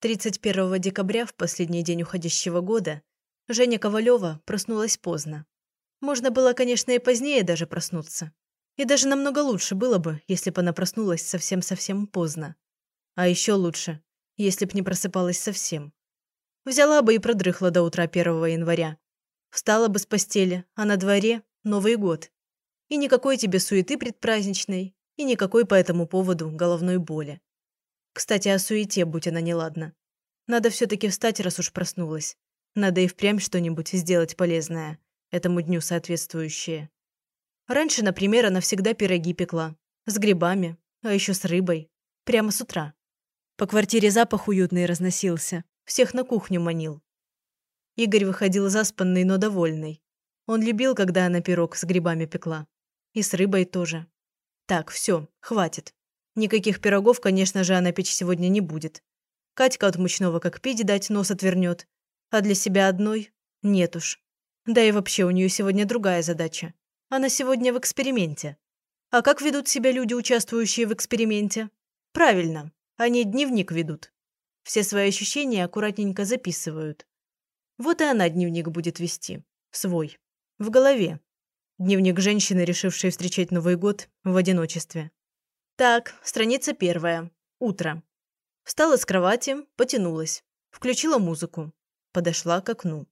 31 декабря, в последний день уходящего года, Женя Ковалева проснулась поздно. Можно было, конечно, и позднее даже проснуться. И даже намного лучше было бы, если бы она проснулась совсем-совсем поздно. А еще лучше, если б не просыпалась совсем. Взяла бы и продрыхла до утра 1 января. Встала бы с постели, а на дворе Новый год. И никакой тебе суеты предпраздничной, и никакой по этому поводу головной боли. Кстати, о суете, будь она неладна. Надо все-таки встать, раз уж проснулась. Надо и впрямь что-нибудь сделать полезное, этому дню соответствующее. Раньше, например, она всегда пироги пекла. С грибами, а еще с рыбой. Прямо с утра. По квартире запах уютный разносился. Всех на кухню манил. Игорь выходил заспанный, но довольный. Он любил, когда она пирог с грибами пекла. И с рыбой тоже. Так, все, хватит. Никаких пирогов, конечно же, она печь сегодня не будет. Катька от мучного как пить дать нос отвернет. А для себя одной? Нет уж. Да и вообще у нее сегодня другая задача. Она сегодня в эксперименте. А как ведут себя люди, участвующие в эксперименте? Правильно, они дневник ведут. Все свои ощущения аккуратненько записывают. Вот и она дневник будет вести. Свой. В голове. Дневник женщины, решившей встречать Новый год в одиночестве. Так, страница первая. Утро. Встала с кровати, потянулась. Включила музыку. Подошла к окну.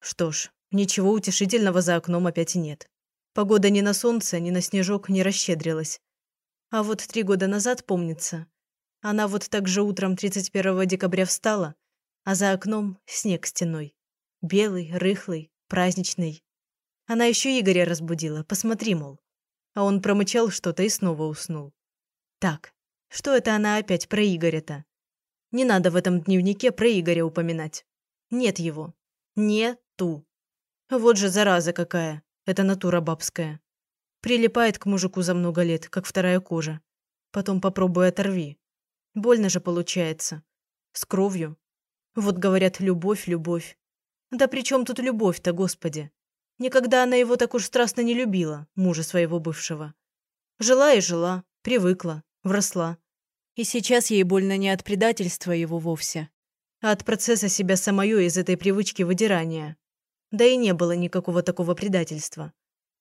Что ж, ничего утешительного за окном опять нет. Погода ни на солнце, ни на снежок не расщедрилась. А вот три года назад, помнится, она вот так же утром 31 декабря встала, а за окном снег стеной. Белый, рыхлый, праздничный. Она еще Игоря разбудила, посмотри, мол. А он промычал что-то и снова уснул. Так, что это она опять про Игоря-то? Не надо в этом дневнике про Игоря упоминать. Нет его. Нету. Вот же зараза какая. Это натура бабская. Прилипает к мужику за много лет, как вторая кожа. Потом попробуй оторви. Больно же получается. С кровью. Вот говорят, любовь, любовь. Да при чем тут любовь-то, господи? Никогда она его так уж страстно не любила, мужа своего бывшего. Жила и жила, привыкла, вросла. И сейчас ей больно не от предательства его вовсе, а от процесса себя самое из этой привычки выдирания. Да и не было никакого такого предательства.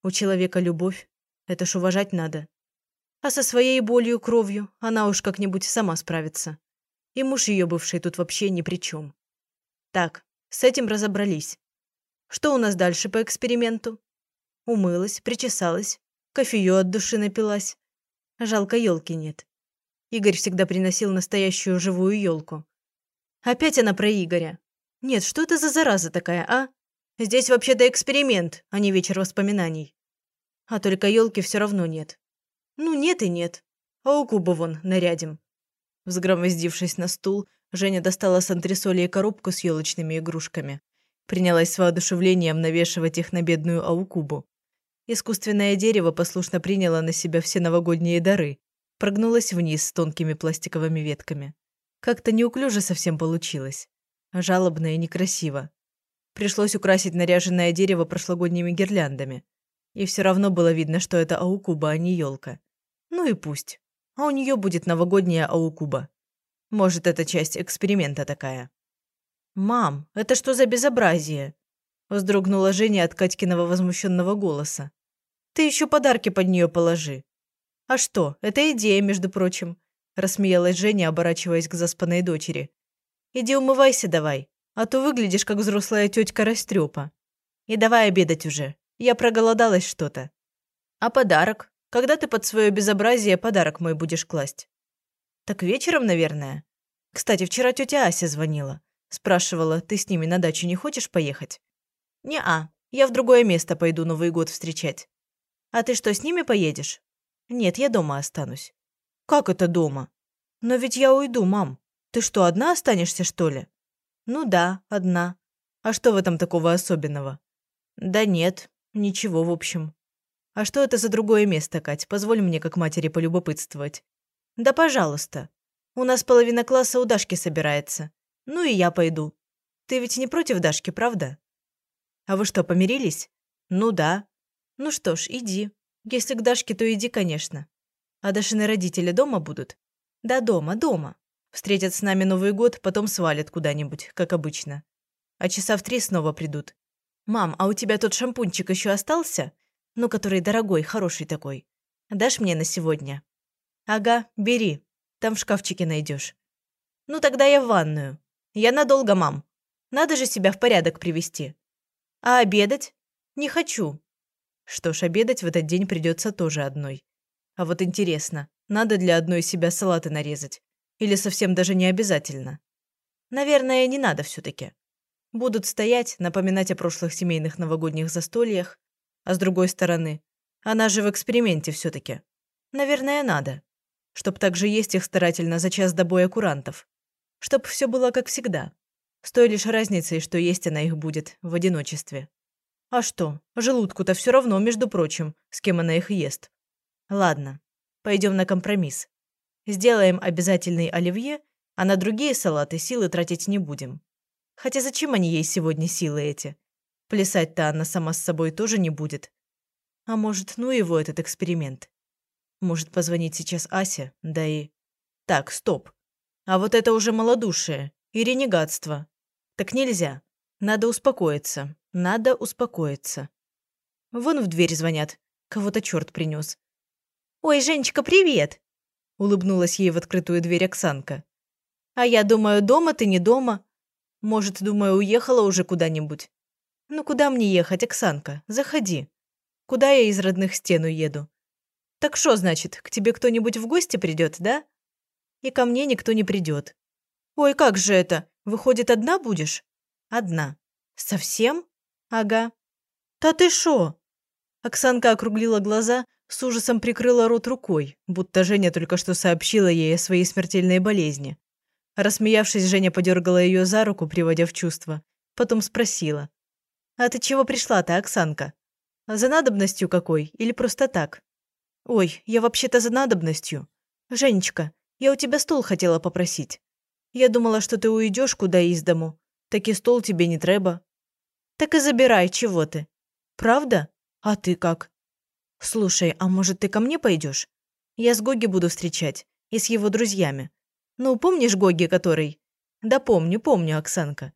У человека любовь, это ж уважать надо. А со своей болью, кровью она уж как-нибудь сама справится. И муж ее бывший тут вообще ни при чем. Так, с этим разобрались. Что у нас дальше по эксперименту? Умылась, причесалась, кофею от души напилась. Жалко, елки нет. Игорь всегда приносил настоящую живую елку. Опять она про Игоря. Нет, что это за зараза такая, а? Здесь вообще-то эксперимент, а не вечер воспоминаний. А только елки все равно нет. Ну, нет и нет. А у Куба вон нарядим. Взгромоздившись на стул, Женя достала с антресолей коробку с елочными игрушками. Принялась с воодушевлением навешивать их на бедную Аукубу. Искусственное дерево послушно приняло на себя все новогодние дары. Прогнулось вниз с тонкими пластиковыми ветками. Как-то неуклюже совсем получилось. Жалобно и некрасиво. Пришлось украсить наряженное дерево прошлогодними гирляндами. И все равно было видно, что это Аукуба, а не елка. Ну и пусть. А у нее будет новогодняя Аукуба. Может, это часть эксперимента такая. «Мам, это что за безобразие?» Вздрогнула Женя от Катькиного возмущенного голоса. «Ты еще подарки под нее положи». «А что, это идея, между прочим», рассмеялась Женя, оборачиваясь к заспанной дочери. «Иди умывайся давай, а то выглядишь, как взрослая тетка Растрепа. И давай обедать уже, я проголодалась что-то. А подарок? Когда ты под свое безобразие подарок мой будешь класть? Так вечером, наверное. Кстати, вчера тетя Ася звонила. Спрашивала, ты с ними на дачу не хочешь поехать? Не-а, я в другое место пойду Новый год встречать. А ты что, с ними поедешь? Нет, я дома останусь. Как это дома? Но ведь я уйду, мам. Ты что, одна останешься, что ли? Ну да, одна. А что в этом такого особенного? Да нет, ничего в общем. «А что это за другое место, Кать? Позволь мне, как матери, полюбопытствовать». «Да, пожалуйста. У нас половина класса у Дашки собирается. Ну и я пойду. Ты ведь не против Дашки, правда?» «А вы что, помирились?» «Ну да». «Ну что ж, иди. Если к Дашке, то иди, конечно. А Дашины родители дома будут?» «Да дома, дома. Встретят с нами Новый год, потом свалят куда-нибудь, как обычно. А часа в три снова придут. «Мам, а у тебя тот шампунчик еще остался? Ну, который дорогой, хороший такой. Дашь мне на сегодня?» «Ага, бери. Там в шкафчике найдешь. «Ну, тогда я в ванную. Я надолго, мам. Надо же себя в порядок привести. А обедать? Не хочу». Что ж, обедать в этот день придется тоже одной. А вот интересно, надо для одной себя салаты нарезать? Или совсем даже не обязательно? Наверное, не надо все-таки. Будут стоять, напоминать о прошлых семейных новогодних застольях. А с другой стороны, она же в эксперименте все-таки. Наверное, надо. Чтоб также есть их старательно за час до боя курантов. Чтоб все было как всегда. С той лишь разницей, что есть она их будет в одиночестве. А что, желудку-то все равно, между прочим, с кем она их ест. Ладно, пойдем на компромисс. Сделаем обязательный оливье, а на другие салаты силы тратить не будем. Хотя зачем они ей сегодня силы эти? Плясать-то она сама с собой тоже не будет. А может, ну его этот эксперимент. Может позвонить сейчас Ася, да и... Так, стоп. А вот это уже малодушие и ренегатство. Так нельзя. Надо успокоиться. Надо успокоиться. Вон в дверь звонят. Кого-то черт принес. «Ой, Женечка, привет!» Улыбнулась ей в открытую дверь Оксанка. «А я думаю, дома ты не дома. Может, думаю, уехала уже куда-нибудь. Ну куда мне ехать, Оксанка? Заходи. Куда я из родных стен уеду? Так что, значит, к тебе кто-нибудь в гости придет, да? И ко мне никто не придет. Ой, как же это? Выходит, одна будешь? Одна. Совсем? Ага. Та ты шо? Оксанка округлила глаза, с ужасом прикрыла рот рукой, будто Женя только что сообщила ей о своей смертельной болезни. Рассмеявшись, Женя подергала ее за руку, приводя в чувство. Потом спросила. «А ты чего пришла-то, Оксанка? За надобностью какой или просто так?» «Ой, я вообще-то за надобностью. Женечка, я у тебя стол хотела попросить. Я думала, что ты уйдешь куда из дому. Так и стол тебе не треба». «Так и забирай, чего ты». «Правда? А ты как?» «Слушай, а может, ты ко мне пойдешь? Я с Гоги буду встречать. И с его друзьями. Ну, помнишь Гоги, который?» «Да помню, помню, Оксанка.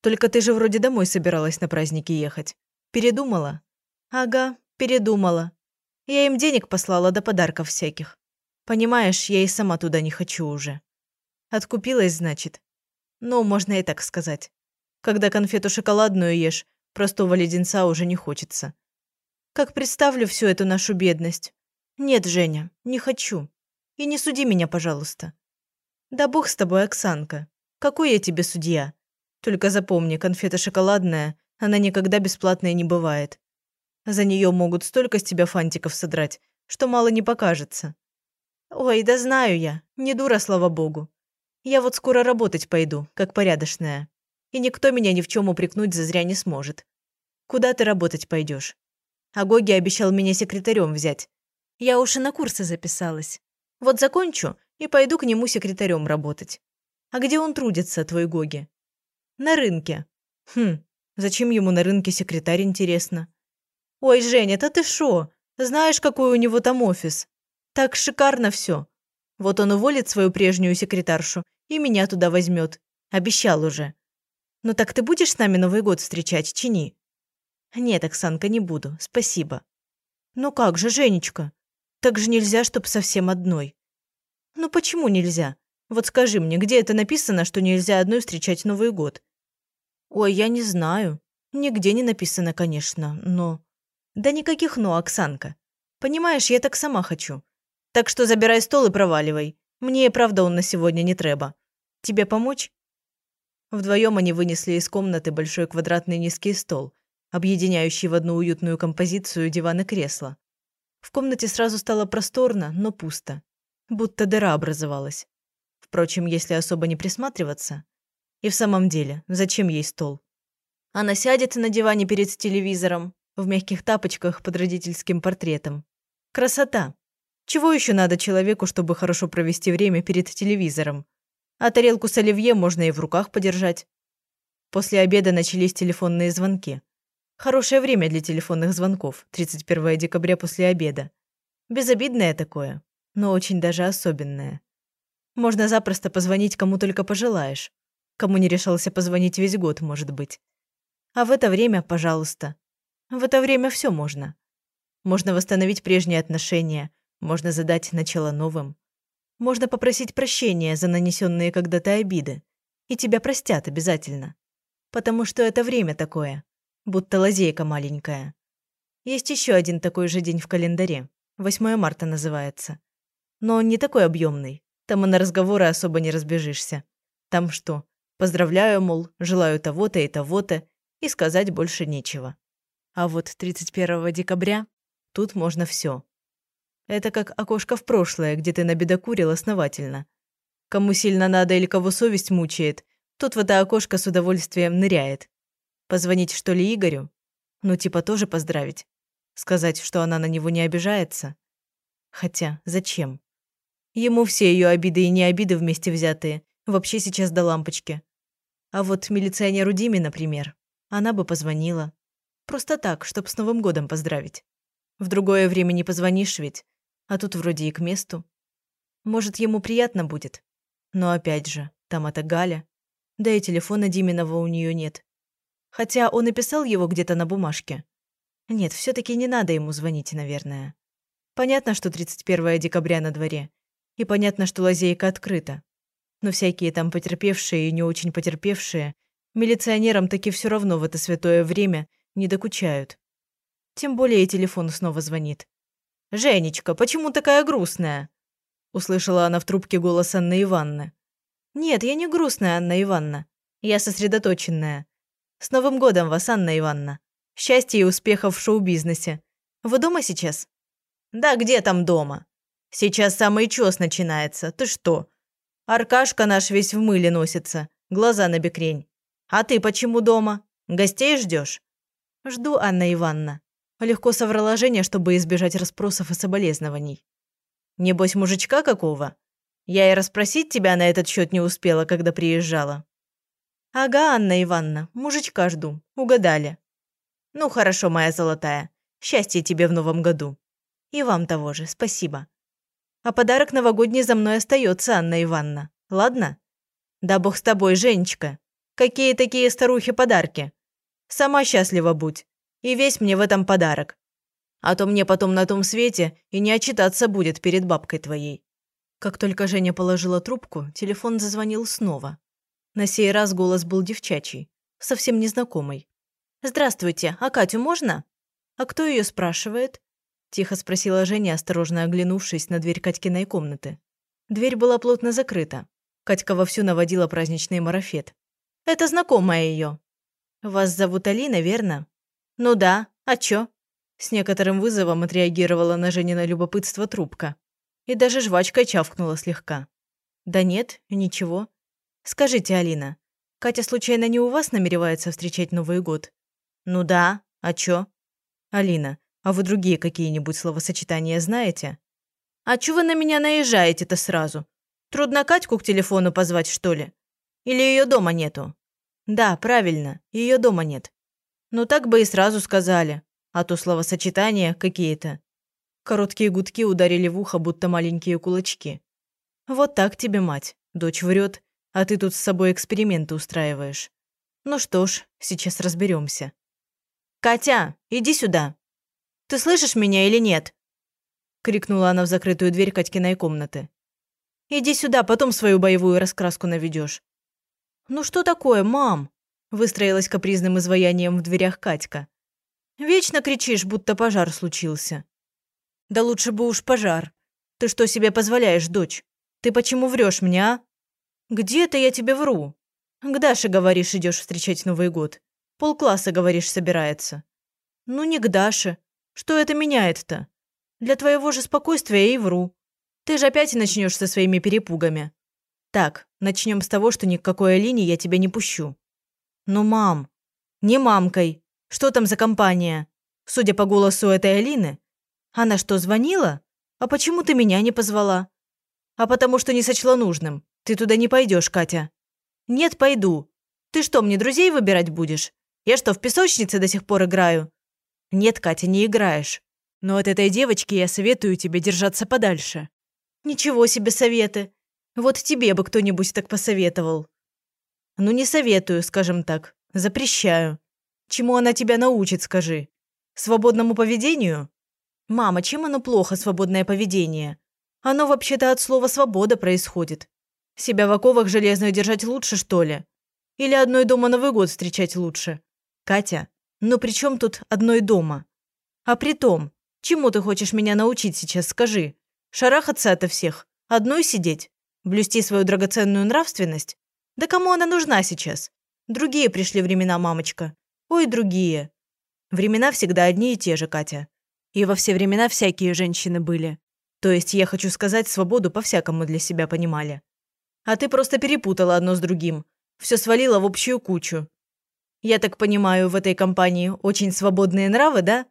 Только ты же вроде домой собиралась на праздники ехать. Передумала?» «Ага, передумала. Я им денег послала до подарков всяких. Понимаешь, я и сама туда не хочу уже. Откупилась, значит. Ну, можно и так сказать. Когда конфету шоколадную ешь, простого леденца уже не хочется. Как представлю всю эту нашу бедность. Нет, Женя, не хочу. И не суди меня, пожалуйста. Да бог с тобой, Оксанка. Какой я тебе судья? Только запомни, конфета шоколадная, она никогда бесплатная не бывает. За нее могут столько с тебя фантиков содрать, что мало не покажется. Ой, да знаю я, не дура, слава богу. Я вот скоро работать пойду, как порядочная. И никто меня ни в чем упрекнуть зазря не сможет. Куда ты работать пойдешь? А Гоги обещал меня секретарем взять. Я уж и на курсы записалась. Вот закончу и пойду к нему секретарем работать. А где он трудится, твой Гоги? На рынке. Хм, зачем ему на рынке секретарь, интересно? «Ой, Женя, да ты шо? Знаешь, какой у него там офис? Так шикарно все. Вот он уволит свою прежнюю секретаршу и меня туда возьмет. Обещал уже. Ну так ты будешь с нами Новый год встречать, чини?» «Нет, Оксанка, не буду. Спасибо». «Ну как же, Женечка? Так же нельзя, чтоб совсем одной». «Ну почему нельзя? Вот скажи мне, где это написано, что нельзя одной встречать Новый год?» «Ой, я не знаю. Нигде не написано, конечно, но...» Да никаких «но», Оксанка. Понимаешь, я так сама хочу. Так что забирай стол и проваливай. Мне и правда он на сегодня не треба. Тебе помочь?» Вдвоем они вынесли из комнаты большой квадратный низкий стол, объединяющий в одну уютную композицию диван и кресло. В комнате сразу стало просторно, но пусто. Будто дыра образовалась. Впрочем, если особо не присматриваться. И в самом деле, зачем ей стол? Она сядет на диване перед телевизором, в мягких тапочках под родительским портретом. Красота! Чего еще надо человеку, чтобы хорошо провести время перед телевизором? А тарелку с оливье можно и в руках подержать. После обеда начались телефонные звонки. Хорошее время для телефонных звонков, 31 декабря после обеда. Безобидное такое, но очень даже особенное. Можно запросто позвонить кому только пожелаешь. Кому не решался позвонить весь год, может быть. А в это время, пожалуйста. В это время все можно. Можно восстановить прежние отношения, можно задать начало новым. Можно попросить прощения за нанесенные когда-то обиды. И тебя простят обязательно. Потому что это время такое, будто лазейка маленькая. Есть еще один такой же день в календаре. 8 марта называется. Но он не такой объемный. Там и на разговоры особо не разбежишься. Там что? Поздравляю, мол, желаю того-то и того-то, и сказать больше нечего. А вот 31 декабря тут можно все. Это как окошко в прошлое, где ты набедокурил основательно. Кому сильно надо или кого совесть мучает, тот в это окошко с удовольствием ныряет. Позвонить, что ли, Игорю? Ну, типа тоже поздравить. Сказать, что она на него не обижается? Хотя, зачем? Ему все ее обиды и не обиды вместе взятые вообще сейчас до лампочки. А вот милиционеру Диме, например, она бы позвонила. Просто так, чтоб с Новым годом поздравить. В другое время не позвонишь ведь, а тут вроде и к месту. Может, ему приятно будет. Но опять же, там это Галя. Да и телефона Диминого у нее нет. Хотя он и писал его где-то на бумажке. Нет, все таки не надо ему звонить, наверное. Понятно, что 31 декабря на дворе. И понятно, что лазейка открыта. Но всякие там потерпевшие и не очень потерпевшие милиционерам таки все равно в это святое время не докучают. Тем более и телефон снова звонит. «Женечка, почему такая грустная?» Услышала она в трубке голос Анны Ивановны. «Нет, я не грустная, Анна Ивановна. Я сосредоточенная. С Новым годом вас, Анна Ивановна!» Счастья и успехов в шоу-бизнесе. Вы дома сейчас? Да где там дома? Сейчас самый чёс начинается. Ты что? Аркашка наш весь в мыле носится, глаза на бекрень. А ты почему дома? Гостей ждёшь? Жду, Анна Ивановна. Легко соврала Женя, чтобы избежать расспросов и соболезнований. Небось, мужичка какого? Я и расспросить тебя на этот счет не успела, когда приезжала. Ага, Анна Ивановна, мужичка жду. Угадали. Ну хорошо, моя золотая. Счастья тебе в новом году. И вам того же, спасибо. А подарок новогодний за мной остается, Анна Ивановна. Ладно? Да бог с тобой, Женечка. Какие такие старухи подарки? Сама счастлива будь. И весь мне в этом подарок. А то мне потом на том свете и не отчитаться будет перед бабкой твоей. Как только Женя положила трубку, телефон зазвонил снова. На сей раз голос был девчачий, совсем незнакомый. «Здравствуйте, а Катю можно?» «А кто ее спрашивает?» Тихо спросила Женя, осторожно оглянувшись на дверь Катькиной комнаты. Дверь была плотно закрыта. Катька вовсю наводила праздничный марафет. «Это знакомая ее. «Вас зовут Алина, верно?» «Ну да. А чё?» С некоторым вызовом отреагировала на Женина любопытство трубка. И даже жвачкой чавкнула слегка. «Да нет, ничего. Скажите, Алина, Катя случайно не у вас намеревается встречать Новый год?» «Ну да. А чё?» «Алина, а вы другие какие-нибудь словосочетания знаете?» «А чё вы на меня наезжаете-то сразу? Трудно Катьку к телефону позвать, что ли? Или её дома нету?» «Да, правильно, её дома нет». «Ну так бы и сразу сказали, а то словосочетания какие-то». Короткие гудки ударили в ухо, будто маленькие кулачки. «Вот так тебе, мать. Дочь врет, а ты тут с собой эксперименты устраиваешь. Ну что ж, сейчас разберемся. «Катя, иди сюда! Ты слышишь меня или нет?» Крикнула она в закрытую дверь Катькиной комнаты. «Иди сюда, потом свою боевую раскраску наведешь. «Ну что такое, мам?» Выстроилась капризным изваянием в дверях Катька. «Вечно кричишь, будто пожар случился». «Да лучше бы уж пожар. Ты что себе позволяешь, дочь? Ты почему врешь мне, а?» «Где-то я тебе вру. К Даше, говоришь, идешь встречать Новый год. Полкласса, говоришь, собирается. Ну, не к Даше. Что это меняет-то? Для твоего же спокойствия я и вру. Ты же опять начнешь со своими перепугами. Так, начнем с того, что ни к какой Алине я тебя не пущу. Ну, мам. Не мамкой. Что там за компания? Судя по голосу этой Алины. Она что, звонила? А почему ты меня не позвала? А потому что не сочла нужным. Ты туда не пойдешь, Катя. Нет, пойду. Ты что, мне друзей выбирать будешь? Я что, в песочнице до сих пор играю? Нет, Катя, не играешь. Но от этой девочки я советую тебе держаться подальше. Ничего себе советы. Вот тебе бы кто-нибудь так посоветовал. Ну, не советую, скажем так. Запрещаю. Чему она тебя научит, скажи? Свободному поведению? Мама, чем оно плохо, свободное поведение? Оно вообще-то от слова «свобода» происходит. Себя в оковах железных держать лучше, что ли? Или одной дома Новый год встречать лучше? Катя, ну при чем тут одной дома? А при том, чему ты хочешь меня научить сейчас, скажи? Шарахаться ото всех? Одной сидеть? Блюсти свою драгоценную нравственность? Да кому она нужна сейчас? Другие пришли времена, мамочка. Ой, другие. Времена всегда одни и те же, Катя. И во все времена всякие женщины были. То есть, я хочу сказать, свободу по-всякому для себя понимали. А ты просто перепутала одно с другим. Все свалила в общую кучу. Я так понимаю, в этой компании очень свободные нравы, да?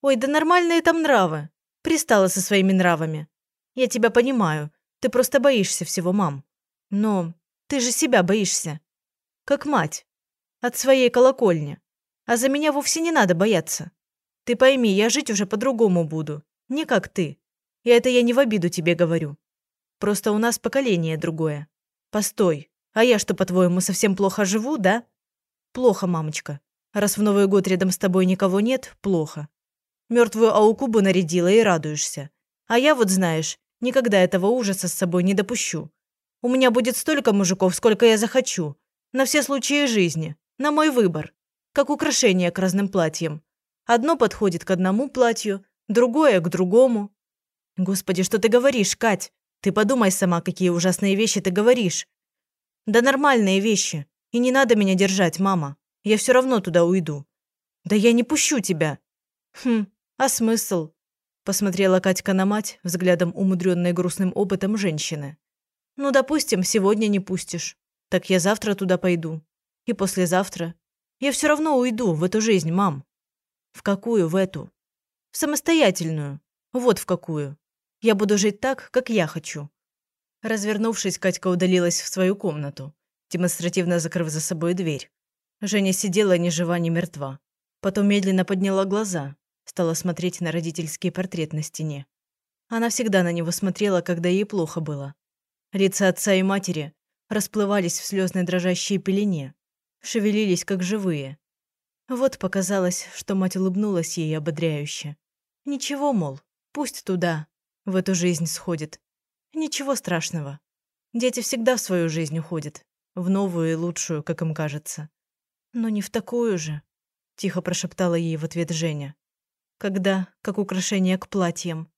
Ой, да нормальные там нравы. Пристала со своими нравами. Я тебя понимаю. Ты просто боишься всего, мам. Но ты же себя боишься. Как мать. От своей колокольни. А за меня вовсе не надо бояться. Ты пойми, я жить уже по-другому буду. Не как ты. И это я не в обиду тебе говорю. Просто у нас поколение другое. Постой. А я что, по-твоему, совсем плохо живу, да? Плохо, мамочка. Раз в Новый год рядом с тобой никого нет, плохо. Мертвую аукубу нарядила и радуешься. А я вот, знаешь, никогда этого ужаса с собой не допущу. У меня будет столько мужиков, сколько я захочу. На все случаи жизни. На мой выбор. Как украшение к разным платьям. Одно подходит к одному платью, другое к другому. Господи, что ты говоришь, Кать? Ты подумай сама, какие ужасные вещи ты говоришь. Да нормальные вещи. И не надо меня держать, мама. Я все равно туда уйду. Да я не пущу тебя. Хм, а смысл? Посмотрела Катька на мать, взглядом умудренной грустным опытом женщины. Ну, допустим, сегодня не пустишь. Так я завтра туда пойду. И послезавтра. Я все равно уйду в эту жизнь, мам. В какую в эту? В самостоятельную. Вот в какую. Я буду жить так, как я хочу. Развернувшись, Катька удалилась в свою комнату демонстративно закрыв за собой дверь. Женя сидела ни жива, ни мертва. Потом медленно подняла глаза, стала смотреть на родительский портрет на стене. Она всегда на него смотрела, когда ей плохо было. Лица отца и матери расплывались в слезной дрожащей пелене, шевелились как живые. Вот показалось, что мать улыбнулась ей ободряюще. Ничего, мол, пусть туда, в эту жизнь сходит. Ничего страшного. Дети всегда в свою жизнь уходят, в новую и лучшую, как им кажется. Но не в такую же, тихо прошептала ей в ответ Женя. Когда, как украшение к платьям.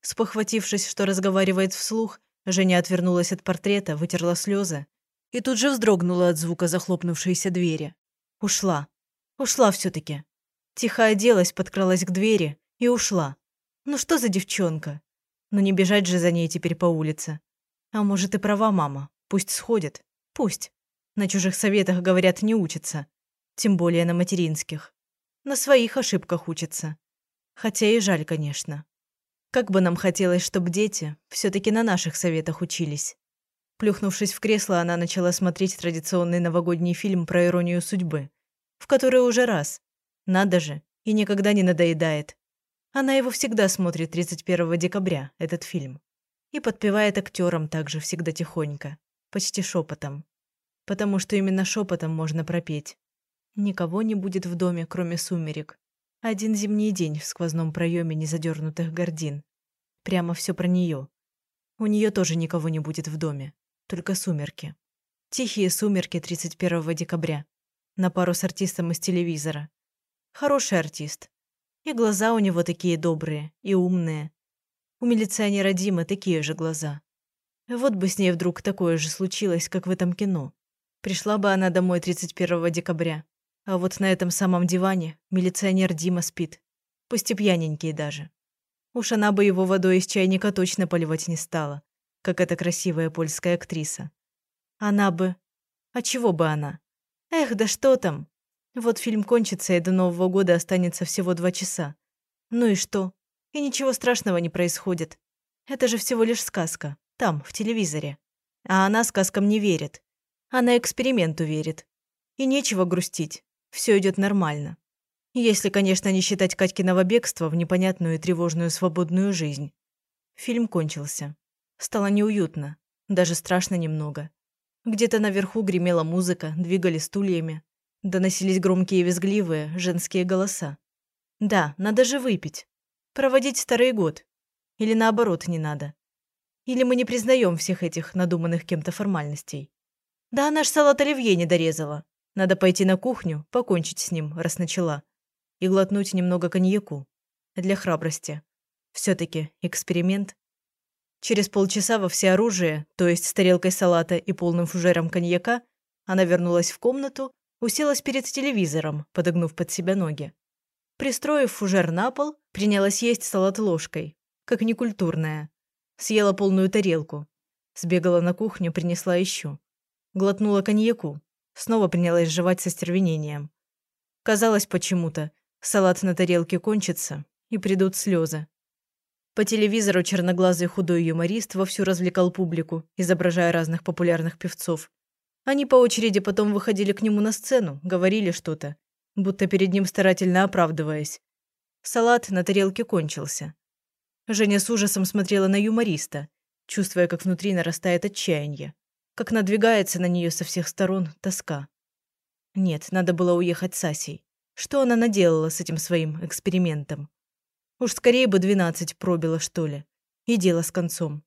Спохватившись, что разговаривает вслух, Женя отвернулась от портрета, вытерла слезы и тут же вздрогнула от звука захлопнувшейся двери. Ушла. Ушла все таки Тихо оделась, подкралась к двери и ушла. Ну что за девчонка? Ну не бежать же за ней теперь по улице. А может и права мама, пусть сходит. Пусть. На чужих советах, говорят, не учатся. Тем более на материнских. На своих ошибках учатся. Хотя и жаль, конечно. Как бы нам хотелось, чтобы дети все таки на наших советах учились. Плюхнувшись в кресло, она начала смотреть традиционный новогодний фильм про иронию судьбы, в который уже раз. Надо же, и никогда не надоедает. Она его всегда смотрит 31 декабря, этот фильм. И подпевает актерам также всегда тихонько почти шепотом. Потому что именно шепотом можно пропеть. Никого не будет в доме, кроме сумерек. Один зимний день в сквозном проеме незадернутых гордин. Прямо все про нее. У нее тоже никого не будет в доме. Только сумерки. Тихие сумерки 31 декабря. На пару с артистом из телевизора. Хороший артист. И глаза у него такие добрые и умные. У милиционера Димы такие же глаза. Вот бы с ней вдруг такое же случилось, как в этом кино. Пришла бы она домой 31 декабря. А вот на этом самом диване милиционер Дима спит. Пусть и пьяненький даже. Уж она бы его водой из чайника точно поливать не стала, как эта красивая польская актриса. Она бы... А чего бы она? Эх, да что там? Вот фильм кончится, и до Нового года останется всего два часа. Ну и что? И ничего страшного не происходит. Это же всего лишь сказка. Там, в телевизоре. А она сказкам не верит. Она эксперименту верит. И нечего грустить. Все идет нормально. Если, конечно, не считать Катькиного бегства в непонятную и тревожную свободную жизнь. Фильм кончился. Стало неуютно. Даже страшно немного. Где-то наверху гремела музыка, двигали стульями. Доносились громкие визгливые женские голоса. Да, надо же выпить. Проводить старый год. Или наоборот не надо. Или мы не признаем всех этих надуманных кем-то формальностей. Да она ж салат оливье не дорезала. Надо пойти на кухню, покончить с ним, раз начала. И глотнуть немного коньяку. Для храбрости. все таки эксперимент. Через полчаса во всеоружие, то есть с тарелкой салата и полным фужером коньяка, она вернулась в комнату, уселась перед телевизором, подогнув под себя ноги. Пристроив фужер на пол, принялась есть салат ложкой, как некультурная. Съела полную тарелку. Сбегала на кухню, принесла еще. Глотнула коньяку. Снова принялась жевать со стервенением. Казалось почему-то, салат на тарелке кончится, и придут слезы. По телевизору черноглазый худой юморист вовсю развлекал публику, изображая разных популярных певцов. Они по очереди потом выходили к нему на сцену, говорили что-то, будто перед ним старательно оправдываясь. Салат на тарелке кончился. Женя с ужасом смотрела на юмориста, чувствуя, как внутри нарастает отчаяние, как надвигается на нее со всех сторон тоска. Нет, надо было уехать с Асей. Что она наделала с этим своим экспериментом? Уж скорее бы двенадцать пробило, что ли. И дело с концом.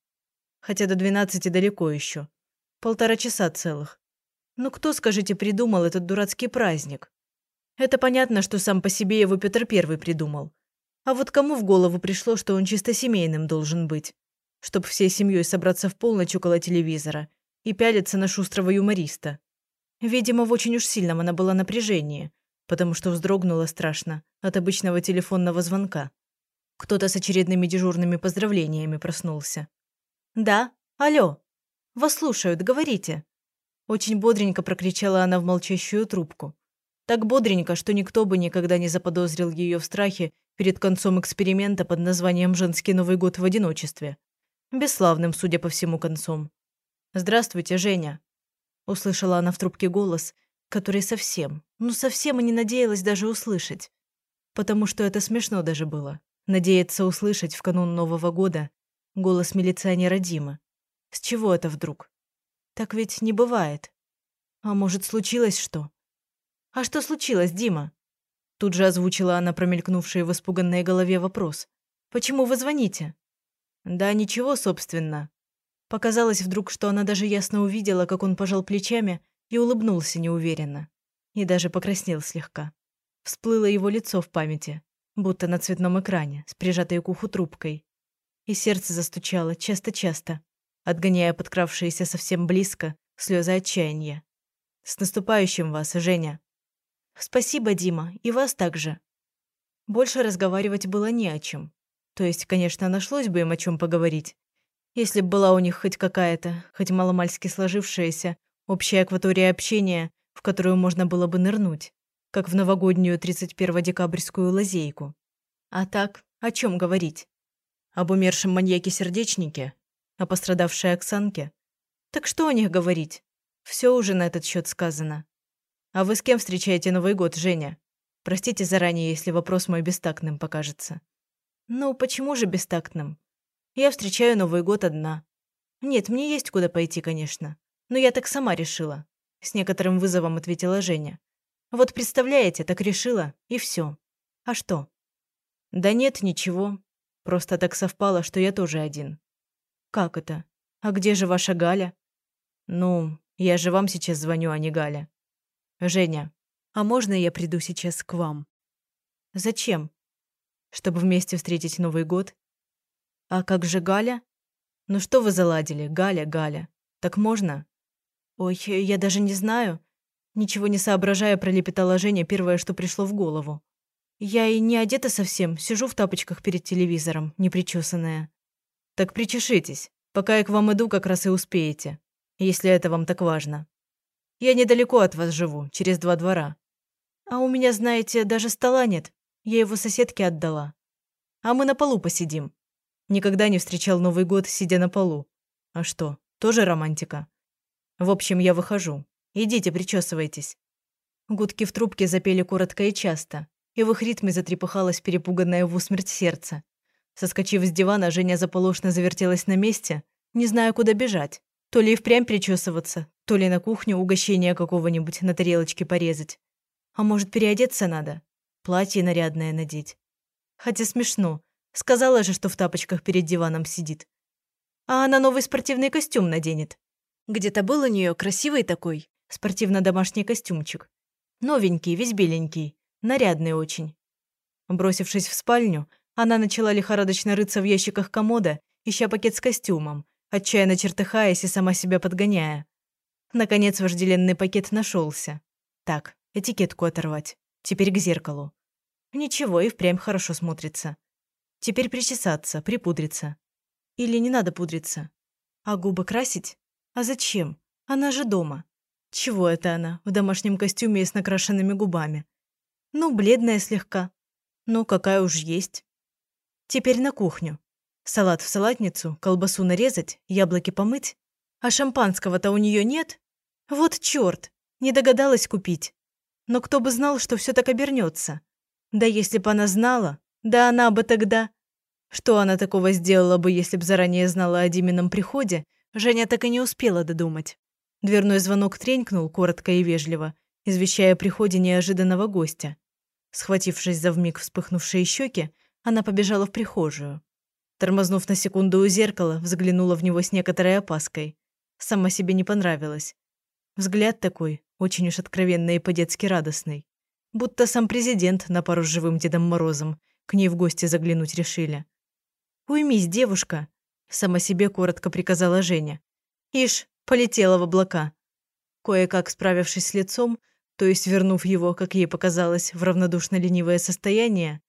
Хотя до двенадцати далеко еще. Полтора часа целых. Ну кто, скажите, придумал этот дурацкий праздник? Это понятно, что сам по себе его Петр Первый придумал. А вот кому в голову пришло, что он чисто семейным должен быть? Чтоб всей семьей собраться в полночь около телевизора и пялиться на шустрого юмориста. Видимо, в очень уж сильном она была напряжении, потому что вздрогнула страшно от обычного телефонного звонка. Кто-то с очередными дежурными поздравлениями проснулся. «Да? Алло! Вас слушают, говорите!» Очень бодренько прокричала она в молчащую трубку. Так бодренько, что никто бы никогда не заподозрил ее в страхе перед концом эксперимента под названием «Женский Новый год в одиночестве». Бесславным, судя по всему, концом. «Здравствуйте, Женя!» Услышала она в трубке голос, который совсем, ну совсем и не надеялась даже услышать. Потому что это смешно даже было. Надеется услышать в канун Нового года голос милиционера Димы. С чего это вдруг? Так ведь не бывает. А может, случилось что? А что случилось, Дима? Тут же озвучила она промелькнувший в испуганной голове вопрос. Почему вы звоните? Да ничего, собственно. Показалось вдруг, что она даже ясно увидела, как он пожал плечами и улыбнулся неуверенно. И даже покраснел слегка. Всплыло его лицо в памяти будто на цветном экране, с прижатой к уху трубкой. И сердце застучало часто-часто, отгоняя подкравшиеся совсем близко слезы отчаяния. «С наступающим вас, Женя!» «Спасибо, Дима, и вас также». Больше разговаривать было не о чем. То есть, конечно, нашлось бы им о чем поговорить. Если б была у них хоть какая-то, хоть маломальски сложившаяся, общая акватория общения, в которую можно было бы нырнуть как в новогоднюю 31-декабрьскую лазейку. А так, о чем говорить? Об умершем маньяке-сердечнике? О пострадавшей Оксанке? Так что о них говорить? Все уже на этот счет сказано. А вы с кем встречаете Новый год, Женя? Простите заранее, если вопрос мой бестактным покажется. Ну, почему же бестактным? Я встречаю Новый год одна. Нет, мне есть куда пойти, конечно. Но я так сама решила. С некоторым вызовом ответила Женя. Вот представляете, так решила, и все. А что? Да нет, ничего. Просто так совпало, что я тоже один. Как это? А где же ваша Галя? Ну, я же вам сейчас звоню, а не Галя. Женя, а можно я приду сейчас к вам? Зачем? Чтобы вместе встретить Новый год? А как же Галя? Ну что вы заладили, Галя, Галя? Так можно? Ой, я даже не знаю. Ничего не соображая, пролепетала Женя первое, что пришло в голову. Я и не одета совсем, сижу в тапочках перед телевизором, непричесанная. Так причешитесь. Пока я к вам иду, как раз и успеете. Если это вам так важно. Я недалеко от вас живу, через два двора. А у меня, знаете, даже стола нет. Я его соседке отдала. А мы на полу посидим. Никогда не встречал Новый год, сидя на полу. А что, тоже романтика? В общем, я выхожу. Идите, причесывайтесь». Гудки в трубке запели коротко и часто, и в их ритме затрепыхалось перепуганное в усмерть сердце. Соскочив с дивана, Женя заполошно завертелась на месте, не зная, куда бежать. То ли и впрямь причесываться, то ли на кухню угощения какого-нибудь на тарелочке порезать. А может, переодеться надо? Платье нарядное надеть. Хотя смешно. Сказала же, что в тапочках перед диваном сидит. А она новый спортивный костюм наденет. Где-то был у нее красивый такой, спортивно-домашний костюмчик. Новенький, весь беленький, нарядный очень. Бросившись в спальню, она начала лихорадочно рыться в ящиках комода, ища пакет с костюмом, отчаянно чертыхаясь и сама себя подгоняя. Наконец вожделенный пакет нашелся. Так, этикетку оторвать. Теперь к зеркалу. Ничего, и впрямь хорошо смотрится. Теперь причесаться, припудриться. Или не надо пудриться. А губы красить? А зачем? Она же дома. Чего это она в домашнем костюме и с накрашенными губами? Ну, бледная слегка. Ну, какая уж есть. Теперь на кухню. Салат в салатницу, колбасу нарезать, яблоки помыть. А шампанского-то у нее нет? Вот черт, не догадалась купить. Но кто бы знал, что все так обернется. Да если бы она знала, да она бы тогда... Что она такого сделала бы, если б заранее знала о Димином приходе, Женя так и не успела додумать. Дверной звонок тренькнул коротко и вежливо, извещая о приходе неожиданного гостя. Схватившись за вмиг вспыхнувшие щеки, она побежала в прихожую. Тормознув на секунду у зеркала, взглянула в него с некоторой опаской. Сама себе не понравилась. Взгляд такой, очень уж откровенный и по-детски радостный. Будто сам президент на пару с живым Дедом Морозом к ней в гости заглянуть решили. «Уймись, девушка», – сама себе коротко приказала Женя. «Ишь, полетела в облака». Кое-как справившись с лицом, то есть вернув его, как ей показалось, в равнодушно-ленивое состояние,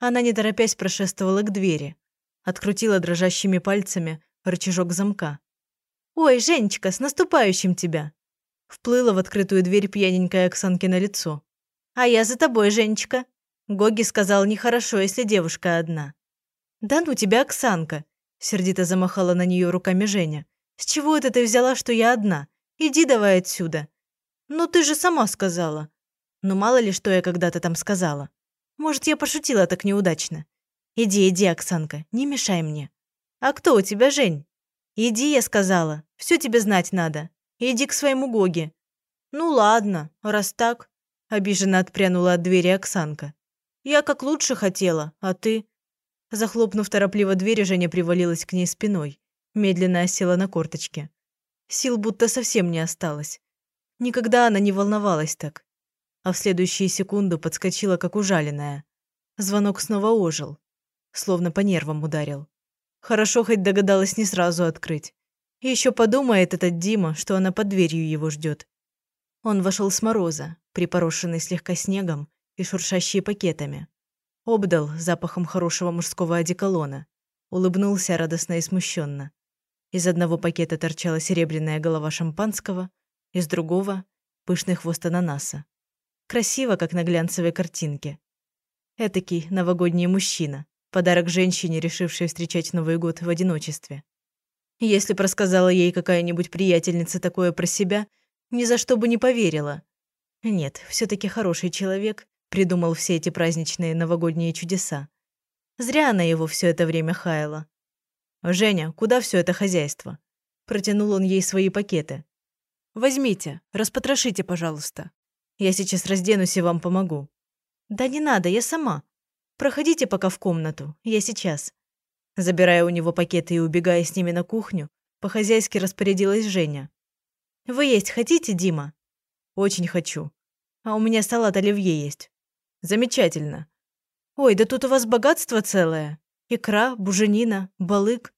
она, не торопясь, прошествовала к двери. Открутила дрожащими пальцами рычажок замка. «Ой, Женечка, с наступающим тебя!» Вплыла в открытую дверь пьяненькая Оксанкино лицо. «А я за тобой, Женечка!» Гоги сказал, нехорошо, если девушка одна. «Да ну тебя, Оксанка!» Сердито замахала на нее руками Женя. «С чего это ты взяла, что я одна? Иди давай отсюда!» «Ну ты же сама сказала!» «Ну мало ли, что я когда-то там сказала!» Может, я пошутила так неудачно. Иди, иди, Оксанка, не мешай мне. А кто у тебя, Жень? Иди, я сказала. Все тебе знать надо. Иди к своему Гоге. Ну ладно, раз так. Обиженно отпрянула от двери Оксанка. Я как лучше хотела, а ты? Захлопнув торопливо дверь, Женя привалилась к ней спиной. Медленно осела на корточке. Сил будто совсем не осталось. Никогда она не волновалась так а в следующие секунду подскочила, как ужаленная. Звонок снова ожил, словно по нервам ударил. Хорошо хоть догадалась не сразу открыть. Еще подумает этот Дима, что она под дверью его ждет. Он вошел с мороза, припорошенный слегка снегом и шуршащие пакетами. Обдал запахом хорошего мужского одеколона. Улыбнулся радостно и смущенно. Из одного пакета торчала серебряная голова шампанского, из другого – пышный хвост ананаса. Красиво, как на глянцевой картинке. Этакий новогодний мужчина. Подарок женщине, решившей встречать Новый год в одиночестве. Если бы рассказала ей какая-нибудь приятельница такое про себя, ни за что бы не поверила. Нет, все таки хороший человек придумал все эти праздничные новогодние чудеса. Зря она его все это время хаяла. «Женя, куда все это хозяйство?» Протянул он ей свои пакеты. «Возьмите, распотрошите, пожалуйста. Я сейчас разденусь и вам помогу». «Да не надо, я сама. Проходите пока в комнату, я сейчас». Забирая у него пакеты и убегая с ними на кухню, по-хозяйски распорядилась Женя. «Вы есть хотите, Дима?» «Очень хочу. А у меня салат оливье есть». «Замечательно». «Ой, да тут у вас богатство целое. Икра, буженина, балык».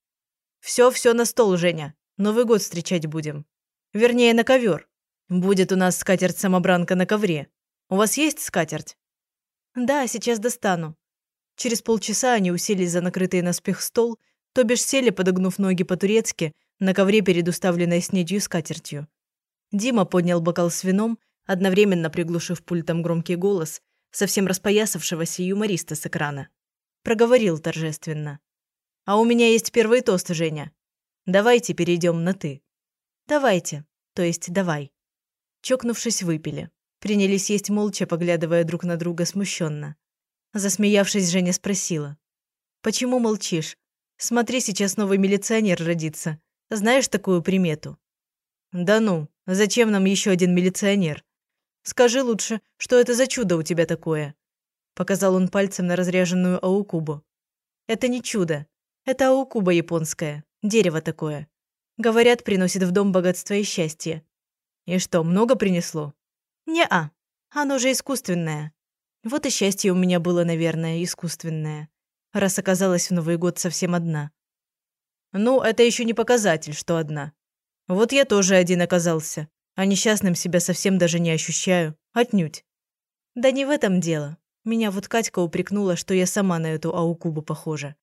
«Все-все на стол, Женя. Новый год встречать будем. Вернее, на ковер. Будет у нас скатерть-самобранка на ковре. У вас есть скатерть? Да, сейчас достану. Через полчаса они уселись за накрытый наспех стол, то бишь сели, подогнув ноги по-турецки, на ковре перед уставленной снедью скатертью. Дима поднял бокал с вином, одновременно приглушив пультом громкий голос совсем распоясавшегося юмориста с экрана. Проговорил торжественно. «А у меня есть первый тост, Женя. Давайте перейдем на «ты». Давайте, то есть давай. Чокнувшись, выпили. Принялись есть молча, поглядывая друг на друга смущенно. Засмеявшись, Женя спросила. «Почему молчишь? Смотри, сейчас новый милиционер родится. Знаешь такую примету? Да ну, зачем нам еще один милиционер? Скажи лучше, что это за чудо у тебя такое? Показал он пальцем на разряженную аукубу. Это не чудо. Это аукуба японская. Дерево такое. Говорят, приносит в дом богатство и счастье. И что, много принесло? Не-а. Оно же искусственное. Вот и счастье у меня было, наверное, искусственное. Раз оказалась в Новый год совсем одна. Ну, это еще не показатель, что одна. Вот я тоже один оказался. А несчастным себя совсем даже не ощущаю. Отнюдь. Да не в этом дело. Меня вот Катька упрекнула, что я сама на эту Аукубу похожа.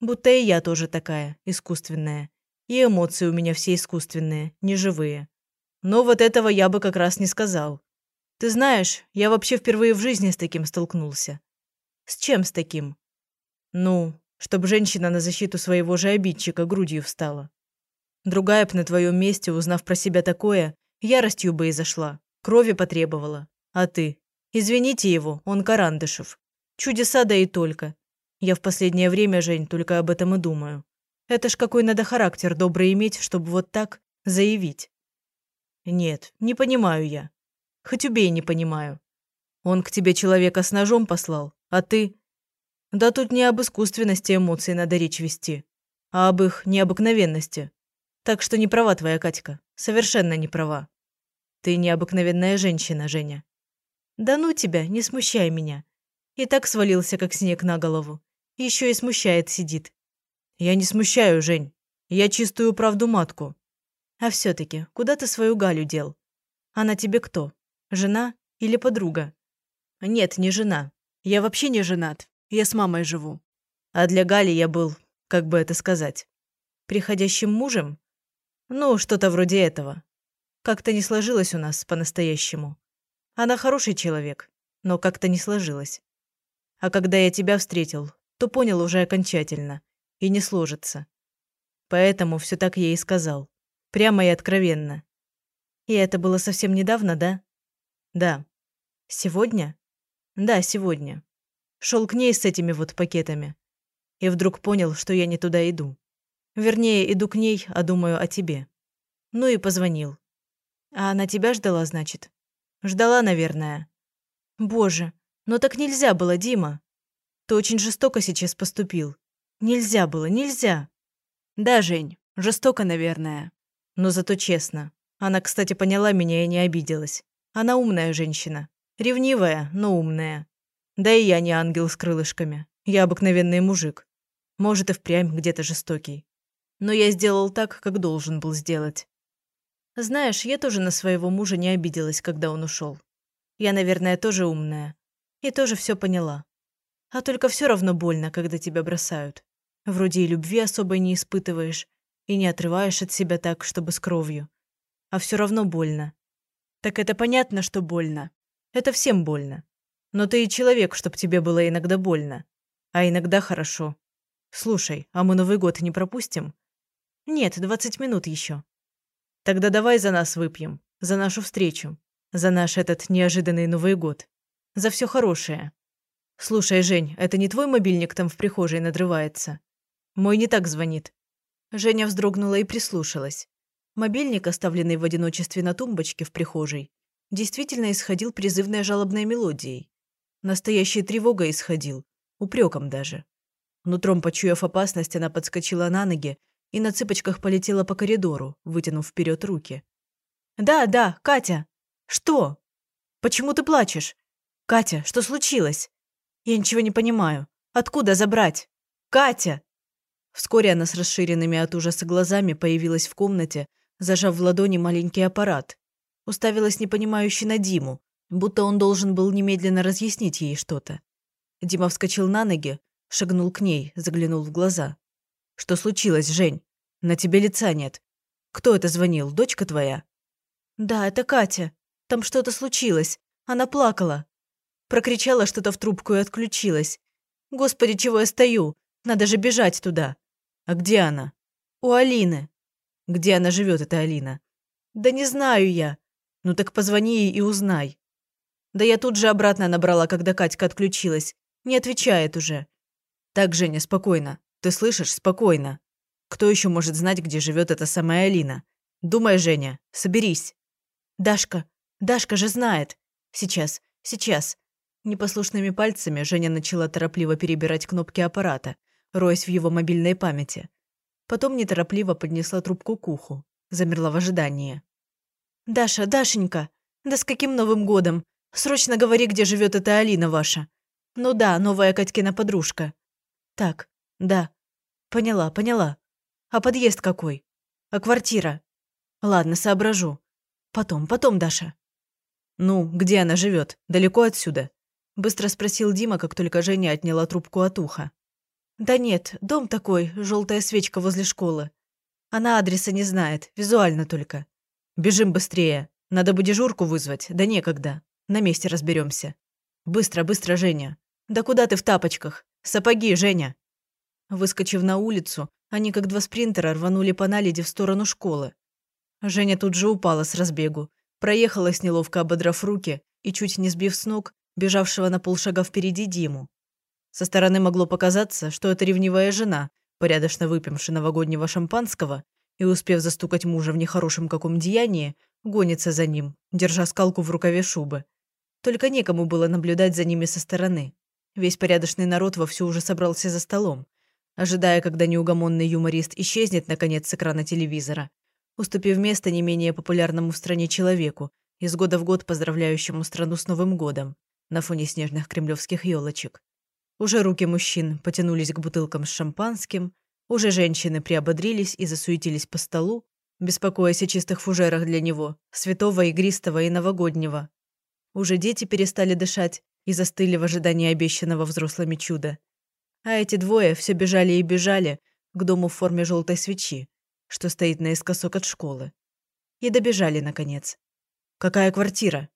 Будто и я тоже такая, искусственная. И эмоции у меня все искусственные, неживые. Но вот этого я бы как раз не сказал. Ты знаешь, я вообще впервые в жизни с таким столкнулся. С чем с таким? Ну, чтобы женщина на защиту своего же обидчика грудью встала. Другая б на твоем месте, узнав про себя такое, яростью бы и зашла, крови потребовала. А ты? Извините его, он Карандышев. Чудеса да и только. Я в последнее время, Жень, только об этом и думаю. Это ж какой надо характер добрый иметь, чтобы вот так заявить. Нет, не понимаю я. Хоть убей, не понимаю. Он к тебе человека с ножом послал, а ты... Да тут не об искусственности эмоций надо речь вести, а об их необыкновенности. Так что не права твоя Катька, совершенно не права. Ты необыкновенная женщина, Женя. Да ну тебя, не смущай меня. И так свалился, как снег на голову. Еще и смущает сидит. Я не смущаю, Жень. Я чистую правду матку. А все-таки, куда ты свою Галю дел? Она тебе кто? Жена или подруга? Нет, не жена. Я вообще не женат. Я с мамой живу. А для Гали я был, как бы это сказать, приходящим мужем? Ну, что-то вроде этого. Как-то не сложилось у нас по-настоящему. Она хороший человек, но как-то не сложилось. А когда я тебя встретил, то понял уже окончательно. И не сложится. Поэтому все так я и сказал. Прямо и откровенно. И это было совсем недавно, да? Да. Сегодня? Да, сегодня. Шел к ней с этими вот пакетами. И вдруг понял, что я не туда иду. Вернее, иду к ней, а думаю о тебе. Ну и позвонил. А она тебя ждала, значит? Ждала, наверное. Боже, но так нельзя было, Дима. Ты очень жестоко сейчас поступил. Нельзя было, нельзя. Да, Жень, жестоко, наверное. Но зато честно. Она, кстати, поняла меня и не обиделась. Она умная женщина. Ревнивая, но умная. Да и я не ангел с крылышками. Я обыкновенный мужик. Может, и впрямь где-то жестокий. Но я сделал так, как должен был сделать. Знаешь, я тоже на своего мужа не обиделась, когда он ушел. Я, наверное, тоже умная. И тоже все поняла. А только все равно больно, когда тебя бросают. Вроде и любви особой не испытываешь, и не отрываешь от себя так, чтобы с кровью. А все равно больно. Так это понятно, что больно. Это всем больно. Но ты и человек, чтоб тебе было иногда больно. А иногда хорошо. Слушай, а мы Новый год не пропустим? Нет, двадцать минут еще. Тогда давай за нас выпьем. За нашу встречу. За наш этот неожиданный Новый год. За все хорошее. Слушай, Жень, это не твой мобильник там в прихожей надрывается? Мой не так звонит. Женя вздрогнула и прислушалась. Мобильник, оставленный в одиночестве на тумбочке в прихожей, действительно исходил призывной жалобной мелодией. Настоящей тревогой исходил, упреком даже. Нутром почуяв опасность, она подскочила на ноги и на цыпочках полетела по коридору, вытянув вперед руки. «Да, да, Катя! Что? Почему ты плачешь? Катя, что случилось? Я ничего не понимаю. Откуда забрать? Катя!» Вскоре она с расширенными от ужаса глазами появилась в комнате, зажав в ладони маленький аппарат. Уставилась непонимающе на Диму, будто он должен был немедленно разъяснить ей что-то. Дима вскочил на ноги, шагнул к ней, заглянул в глаза. «Что случилось, Жень? На тебе лица нет. Кто это звонил, дочка твоя?» «Да, это Катя. Там что-то случилось. Она плакала. Прокричала что-то в трубку и отключилась. Господи, чего я стою? Надо же бежать туда. А где она? У Алины. Где она живет, эта Алина? Да не знаю я. Ну так позвони ей и узнай. Да я тут же обратно набрала, когда Катька отключилась. Не отвечает уже. Так, Женя, спокойно. Ты слышишь? Спокойно. Кто еще может знать, где живет эта самая Алина? Думай, Женя, соберись. Дашка, Дашка же знает. Сейчас, сейчас. Непослушными пальцами Женя начала торопливо перебирать кнопки аппарата, роясь в его мобильной памяти. Потом неторопливо поднесла трубку к уху, замерла в ожидании. «Даша, Дашенька, да с каким Новым годом? Срочно говори, где живет эта Алина ваша. Ну да, новая Катькина подружка. Так, да. Поняла, поняла. А подъезд какой? А квартира? Ладно, соображу. Потом, потом, Даша. Ну, где она живет? Далеко отсюда? Быстро спросил Дима, как только Женя отняла трубку от уха. Да нет, дом такой, желтая свечка возле школы. Она адреса не знает, визуально только. Бежим быстрее. Надо бы дежурку вызвать, да некогда. На месте разберемся. Быстро, быстро, Женя. Да куда ты в тапочках? Сапоги, Женя. Выскочив на улицу, они как два спринтера рванули по наледи в сторону школы. Женя тут же упала с разбегу, проехалась неловко ободрав руки и, чуть не сбив с ног, бежавшего на полшага впереди Диму. Со стороны могло показаться, что это ревнивая жена, порядочно выпивши новогоднего шампанского и, успев застукать мужа в нехорошем каком деянии, гонится за ним, держа скалку в рукаве шубы. Только некому было наблюдать за ними со стороны. Весь порядочный народ вовсю уже собрался за столом, ожидая, когда неугомонный юморист исчезнет, наконец, с экрана телевизора, уступив место не менее популярному в стране человеку, из года в год поздравляющему страну с Новым годом, на фоне снежных кремлевских елочек. Уже руки мужчин потянулись к бутылкам с шампанским, уже женщины приободрились и засуетились по столу, беспокоясь о чистых фужерах для него, святого, игристого и новогоднего. Уже дети перестали дышать и застыли в ожидании обещанного взрослыми чуда. А эти двое все бежали и бежали к дому в форме желтой свечи, что стоит наискосок от школы. И добежали, наконец. «Какая квартира?»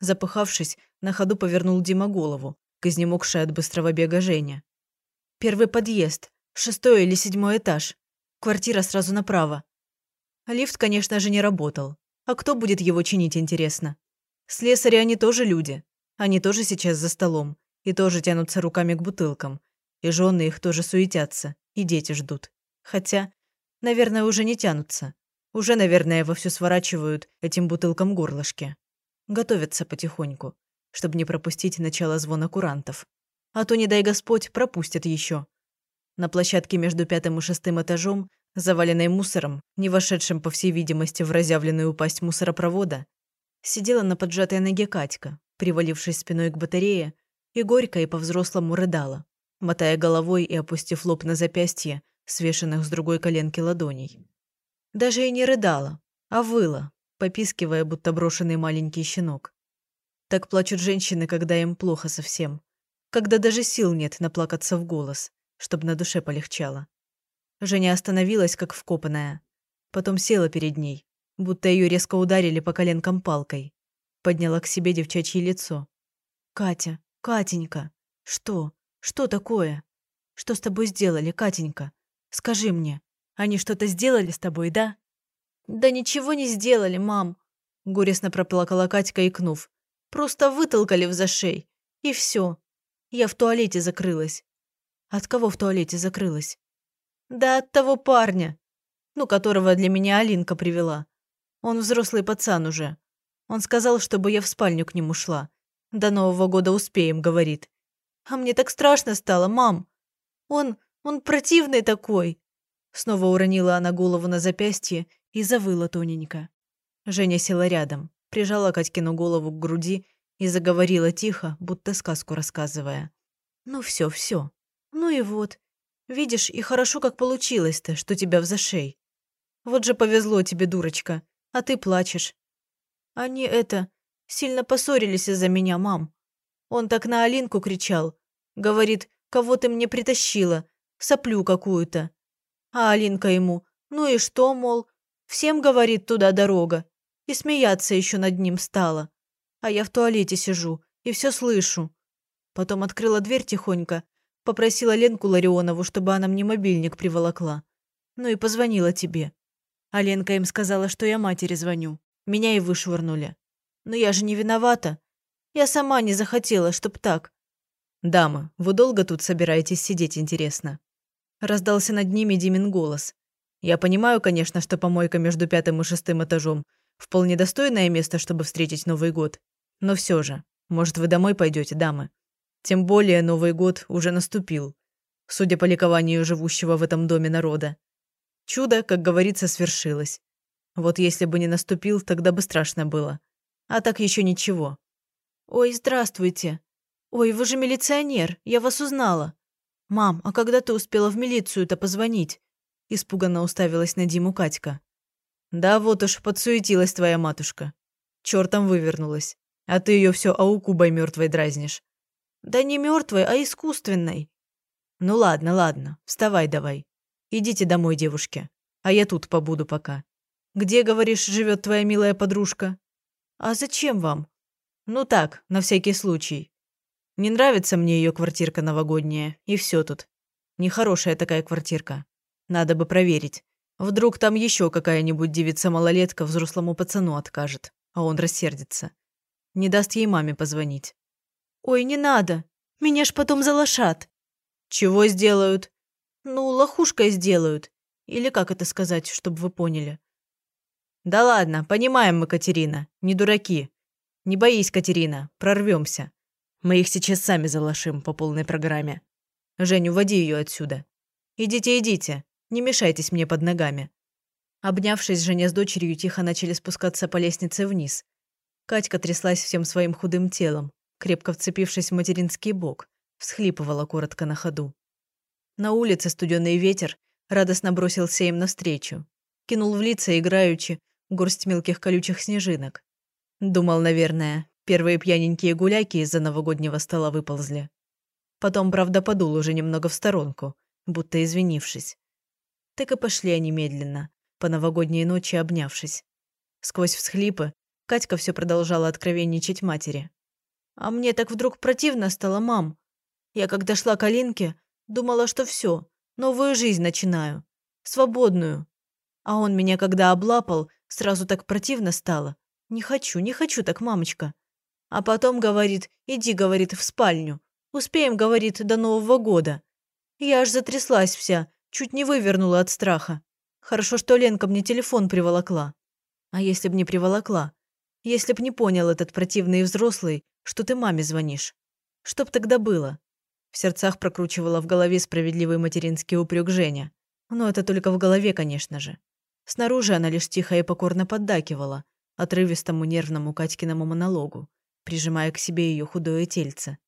Запыхавшись, на ходу повернул Дима голову, к изнемогшей от быстрого бега Женя. «Первый подъезд, Шестой или седьмой этаж. Квартира сразу направо. Лифт, конечно же, не работал. А кто будет его чинить, интересно? Слесари, они тоже люди. Они тоже сейчас за столом. И тоже тянутся руками к бутылкам. И жены их тоже суетятся. И дети ждут. Хотя, наверное, уже не тянутся. Уже, наверное, вовсю сворачивают этим бутылкам горлышки. Готовятся потихоньку, чтобы не пропустить начало звона курантов. А то, не дай Господь, пропустят еще. На площадке между пятым и шестым этажом, заваленной мусором, не вошедшим, по всей видимости, в разъявленную пасть мусоропровода, сидела на поджатой ноге Катька, привалившись спиной к батарее, и горько и по-взрослому рыдала, мотая головой и опустив лоб на запястье, свешенных с другой коленки ладоней. Даже и не рыдала, а выла, попискивая, будто брошенный маленький щенок. Так плачут женщины, когда им плохо совсем, когда даже сил нет наплакаться в голос, чтобы на душе полегчало. Женя остановилась, как вкопанная. Потом села перед ней, будто ее резко ударили по коленкам палкой. Подняла к себе девчачье лицо. «Катя, Катенька, что? Что такое? Что с тобой сделали, Катенька? Скажи мне, они что-то сделали с тобой, да?» «Да ничего не сделали, мам», – горестно проплакала Катька, икнув. «Просто вытолкали в зашей. И все. Я в туалете закрылась. От кого в туалете закрылась? Да от того парня, ну, которого для меня Алинка привела. Он взрослый пацан уже. Он сказал, чтобы я в спальню к нему шла. До Нового года успеем, говорит. А мне так страшно стало, мам. Он, он противный такой. Снова уронила она голову на запястье и завыла тоненько. Женя села рядом, прижала Катькину голову к груди и заговорила тихо, будто сказку рассказывая. «Ну все, все, ну и вот. Видишь, и хорошо как получилось-то, что тебя в зашей. Вот же повезло тебе, дурочка, а ты плачешь. Они это, сильно поссорились из-за меня, мам. Он так на Алинку кричал. Говорит, кого ты мне притащила, соплю какую-то. А Алинка ему, ну и что, мол, всем, говорит, туда дорога. И смеяться еще над ним стала. А я в туалете сижу и все слышу. Потом открыла дверь тихонько Попросила Ленку Ларионову, чтобы она мне мобильник приволокла. Ну и позвонила тебе. А Ленка им сказала, что я матери звоню. Меня и вышвырнули. Но я же не виновата. Я сама не захотела, чтоб так. «Дамы, вы долго тут собираетесь сидеть, интересно?» Раздался над ними Димин голос. Я понимаю, конечно, что помойка между пятым и шестым этажом вполне достойное место, чтобы встретить Новый год. Но все же, может, вы домой пойдете, дамы? Тем более Новый год уже наступил, судя по ликованию живущего в этом доме народа. Чудо, как говорится, свершилось. Вот если бы не наступил, тогда бы страшно было. А так еще ничего. «Ой, здравствуйте. Ой, вы же милиционер, я вас узнала. Мам, а когда ты успела в милицию-то позвонить?» Испуганно уставилась на Диму Катька. «Да вот уж, подсуетилась твоя матушка. Чёртом вывернулась. А ты ее все аукубой мертвой дразнишь». «Да не мертвой, а искусственной». «Ну ладно, ладно, вставай давай. Идите домой, девушки. А я тут побуду пока. Где, говоришь, живет твоя милая подружка?» «А зачем вам?» «Ну так, на всякий случай. Не нравится мне ее квартирка новогодняя, и все тут. Нехорошая такая квартирка. Надо бы проверить. Вдруг там еще какая-нибудь девица-малолетка взрослому пацану откажет, а он рассердится. Не даст ей маме позвонить. «Ой, не надо. Меня ж потом залошат». «Чего сделают?» «Ну, лохушкой сделают. Или как это сказать, чтобы вы поняли?» «Да ладно, понимаем мы, Катерина. Не дураки. Не боись, Катерина, прорвемся. Мы их сейчас сами залошим по полной программе. Жень, уводи ее отсюда. Идите, идите. Не мешайтесь мне под ногами». Обнявшись, Женя с дочерью тихо начали спускаться по лестнице вниз. Катька тряслась всем своим худым телом, крепко вцепившись в материнский бок, всхлипывала коротко на ходу. На улице студеный ветер радостно бросился им навстречу. Кинул в лица играючи горсть мелких колючих снежинок. Думал, наверное, первые пьяненькие гуляки из-за новогоднего стола выползли. Потом, правда, подул уже немного в сторонку, будто извинившись. Так и пошли они медленно, по новогодней ночи обнявшись. Сквозь всхлипы Катька все продолжала откровенничать матери. «А мне так вдруг противно стало, мам. Я когда шла к Алинке, думала, что все, новую жизнь начинаю. Свободную. А он меня когда облапал, сразу так противно стало. Не хочу, не хочу так, мамочка. А потом говорит, иди, говорит, в спальню. Успеем, говорит, до Нового года. Я аж затряслась вся, Чуть не вывернула от страха. Хорошо, что Ленка мне телефон приволокла. А если б не приволокла? Если б не понял этот противный взрослый, что ты маме звонишь? Что б тогда было? В сердцах прокручивала в голове справедливый материнский упрек Женя. Но это только в голове, конечно же. Снаружи она лишь тихо и покорно поддакивала, отрывистому нервному Катькиному монологу, прижимая к себе ее худое тельце.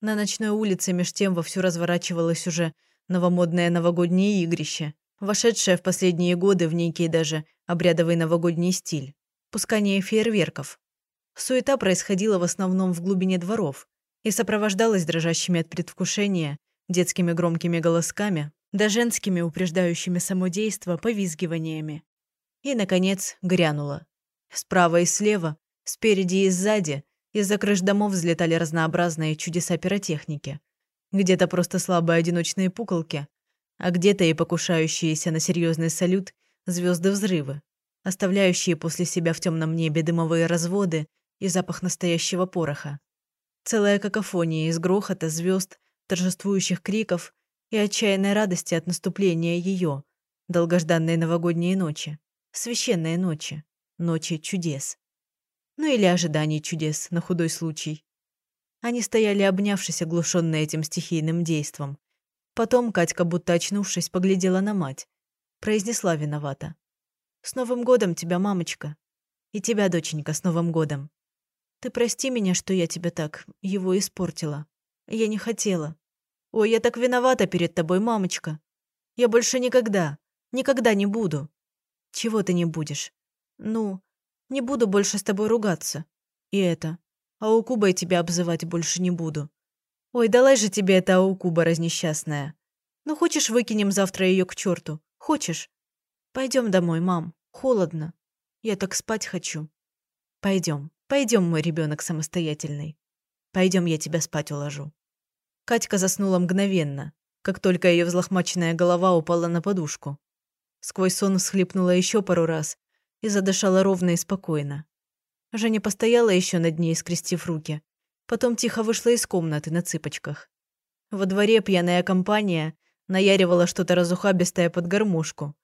На ночной улице меж тем вовсю разворачивалась уже новомодное новогоднее игрище, вошедшее в последние годы в некий даже обрядовый новогодний стиль. Пускание фейерверков. Суета происходила в основном в глубине дворов и сопровождалась дрожащими от предвкушения детскими громкими голосками да женскими упреждающими самодейство повизгиваниями. И, наконец, грянуло. Справа и слева, спереди и сзади из-за крыш домов взлетали разнообразные чудеса пиротехники – где-то просто слабые одиночные пуколки, а где-то и покушающиеся на серьезный салют звезды взрывы, оставляющие после себя в темном небе дымовые разводы и запах настоящего пороха. Целая какофония из грохота, звезд, торжествующих криков и отчаянной радости от наступления ее, долгожданной новогодней ночи, священной ночи, ночи чудес. Ну или ожиданий чудес на худой случай. Они стояли обнявшись, оглушенные этим стихийным действом. Потом Катька, будто очнувшись, поглядела на мать. Произнесла виновата. «С Новым годом тебя, мамочка! И тебя, доченька, с Новым годом! Ты прости меня, что я тебя так, его испортила. Я не хотела. Ой, я так виновата перед тобой, мамочка. Я больше никогда, никогда не буду. Чего ты не будешь? Ну, не буду больше с тобой ругаться. И это, Аукубой тебя обзывать больше не буду. Ой, далай же тебе эта Аукуба разнесчастная. Ну, хочешь, выкинем завтра ее к черту? Хочешь? Пойдем домой, мам. Холодно. Я так спать хочу. Пойдем, пойдем, мой ребенок самостоятельный. Пойдем, я тебя спать уложу. Катька заснула мгновенно, как только ее взлохмаченная голова упала на подушку. Сквозь сон всхлипнула еще пару раз и задышала ровно и спокойно. Женя постояла еще над ней, скрестив руки. Потом тихо вышла из комнаты на цыпочках. Во дворе пьяная компания наяривала что-то разухабистое под гармошку.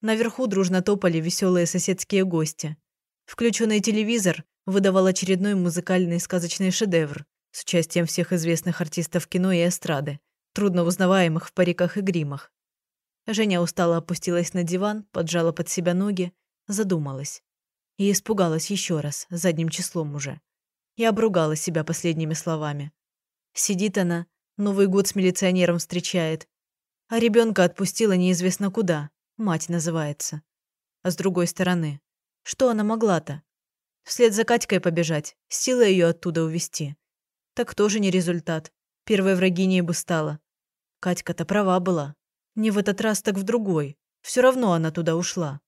Наверху дружно топали веселые соседские гости. Включенный телевизор выдавал очередной музыкальный сказочный шедевр с участием всех известных артистов кино и эстрады, трудно узнаваемых в париках и гримах. Женя устало опустилась на диван, поджала под себя ноги, задумалась. И испугалась еще раз, задним числом уже. И обругала себя последними словами. Сидит она, Новый год с милиционером встречает. А ребенка отпустила неизвестно куда. Мать называется. А с другой стороны, что она могла-то? Вслед за Катькой побежать, сила ее оттуда увести. Так тоже не результат. Первой врагиней бы стала. Катька-то права была. Не в этот раз, так в другой. Все равно она туда ушла.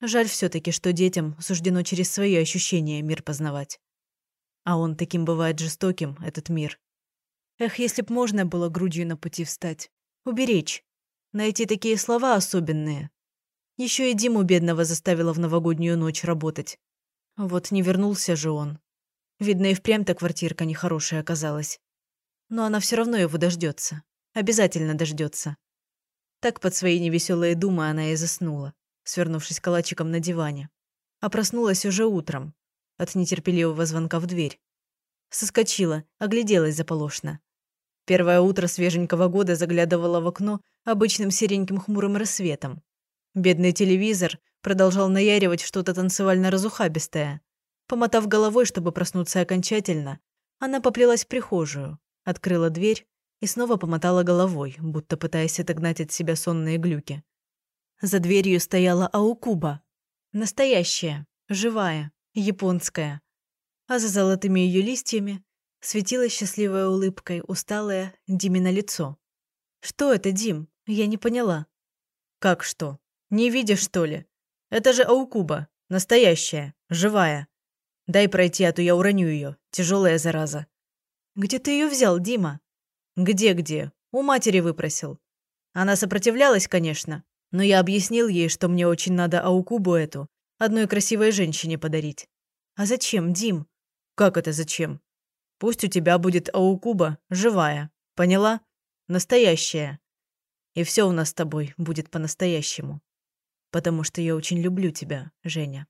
Жаль все таки что детям суждено через свои ощущения мир познавать. А он таким бывает жестоким, этот мир. Эх, если б можно было грудью на пути встать. Уберечь. Найти такие слова особенные. Еще и Диму бедного заставила в новогоднюю ночь работать. Вот не вернулся же он. Видно, и впрямь-то квартирка нехорошая оказалась. Но она все равно его дождется. Обязательно дождется. Так под свои невеселые думы она и заснула, свернувшись калачиком на диване. А проснулась уже утром от нетерпеливого звонка в дверь. Соскочила, огляделась заполошно. Первое утро свеженького года заглядывала в окно обычным сереньким хмурым рассветом. Бедный телевизор продолжал наяривать что-то танцевально-разухабистое. Помотав головой, чтобы проснуться окончательно, она поплелась в прихожую, открыла дверь и снова помотала головой, будто пытаясь отогнать от себя сонные глюки. За дверью стояла Аукуба. Настоящая, живая, японская. А за золотыми ее листьями Светилась счастливой улыбкой, усталое Димино лицо. «Что это, Дим? Я не поняла». «Как что? Не видишь, что ли? Это же Аукуба. Настоящая. Живая. Дай пройти, а то я уроню ее. Тяжелая зараза». «Где ты ее взял, Дима?» «Где-где? У матери выпросил. Она сопротивлялась, конечно, но я объяснил ей, что мне очень надо Аукубу эту, одной красивой женщине подарить». «А зачем, Дим?» «Как это зачем? Пусть у тебя будет Аукуба живая. Поняла? Настоящая. И все у нас с тобой будет по-настоящему. Потому что я очень люблю тебя, Женя.